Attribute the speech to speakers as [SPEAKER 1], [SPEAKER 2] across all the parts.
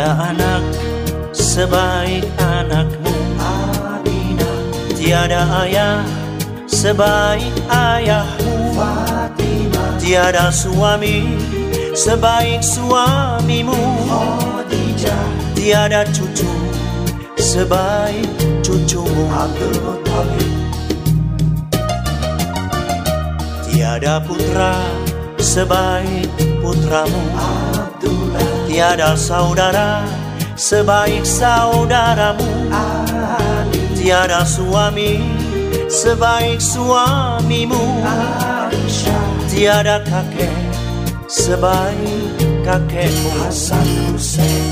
[SPEAKER 1] Tiada anak sebaik anakmu.
[SPEAKER 2] Adina
[SPEAKER 1] Tiada ayah sebaik ayahmu.
[SPEAKER 2] Fatima
[SPEAKER 1] Tiada suami sebaik suamimu.
[SPEAKER 2] Khadijah.
[SPEAKER 1] Tiada cucu sebaik cucumu.
[SPEAKER 2] Abdul Muttalib.
[SPEAKER 1] Tiada putra sebaik putramu.
[SPEAKER 2] Abdullah
[SPEAKER 1] Tiada saudara sebaik saudaramu. Tiada suami sebaik suamimu. Tiada kakek sebaik kakekmu.
[SPEAKER 2] Hasan Hussein.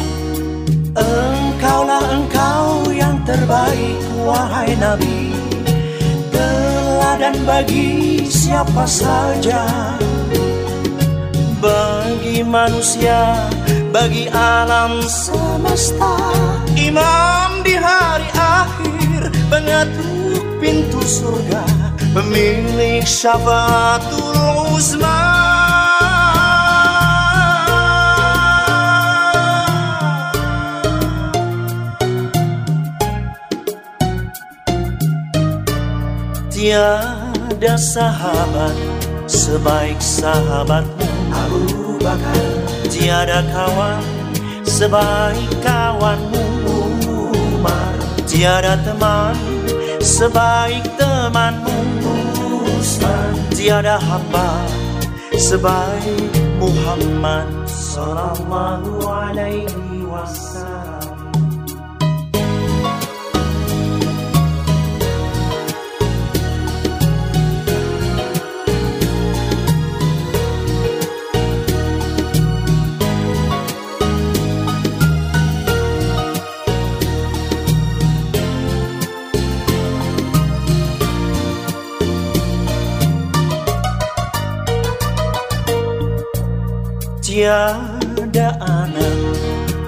[SPEAKER 1] Engkaulah engkau yang terbaik wahai Nabi. Teladan bagi siapa saja. Bagi manusia, bagi alam semesta. Imam di hari akhir Pengetuk pintu surga Pemilik syafaatul uzma Tiada sahabat sebaik sahabatmu.
[SPEAKER 2] Abu Bakar
[SPEAKER 1] Tiada kawan sebaik kawanmu
[SPEAKER 2] Umar
[SPEAKER 1] Tiada teman sebaik temanmu
[SPEAKER 2] Usman.
[SPEAKER 1] Tiada hamba sebaik Muhammad Sallallahu alaihi wasallam Tiada anak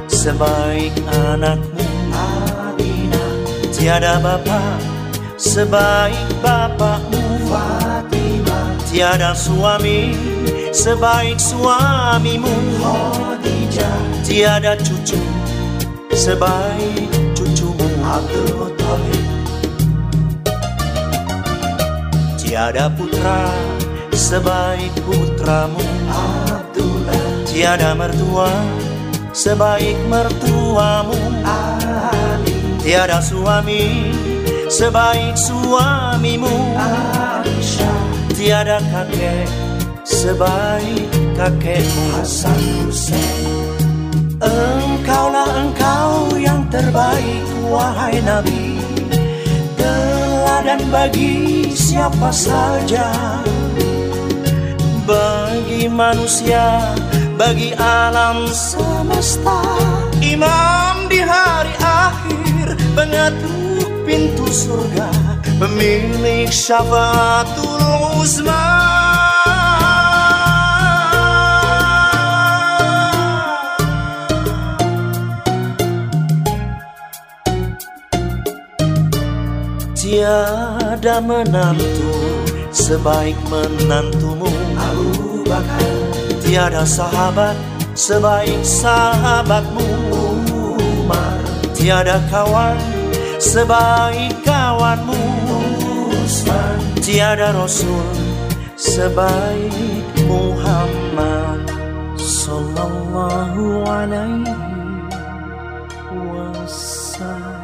[SPEAKER 1] sebaik anakmu
[SPEAKER 2] Adina
[SPEAKER 1] Tiada bapa sebaik bapakmu
[SPEAKER 2] Fatima
[SPEAKER 1] Tiada suami sebaik suamimu
[SPEAKER 2] Khadijah.
[SPEAKER 1] Tiada cucu sebaik cucumu
[SPEAKER 2] Abdul Muttalib.
[SPEAKER 1] Tiada putra sebaik putramu Tiada mertua sebaik mertuamu.
[SPEAKER 2] Ali
[SPEAKER 1] Tiada suami sebaik suamimu.
[SPEAKER 2] Aisyah
[SPEAKER 1] Tiada kakek sebaik kakekmu.
[SPEAKER 2] Hasan Hussein
[SPEAKER 1] Engkaulah engkau yang terbaik wahai Nabi. Teladan bagi siapa saja. Bagi manusia, bagi alam semesta. Imam di hari akhir Pengetuk pintu surga Pemilik syafaatul uzma Tiada menantu sebaik menantumu.
[SPEAKER 2] Abu Bakar
[SPEAKER 1] Tiada sahabat sebaik sahabatmu
[SPEAKER 2] Umar
[SPEAKER 1] Tiada kawan sebaik kawanmu
[SPEAKER 2] Usman
[SPEAKER 1] Tiada Rasul sebaik Muhammad Sallallahu alaihi wasallam.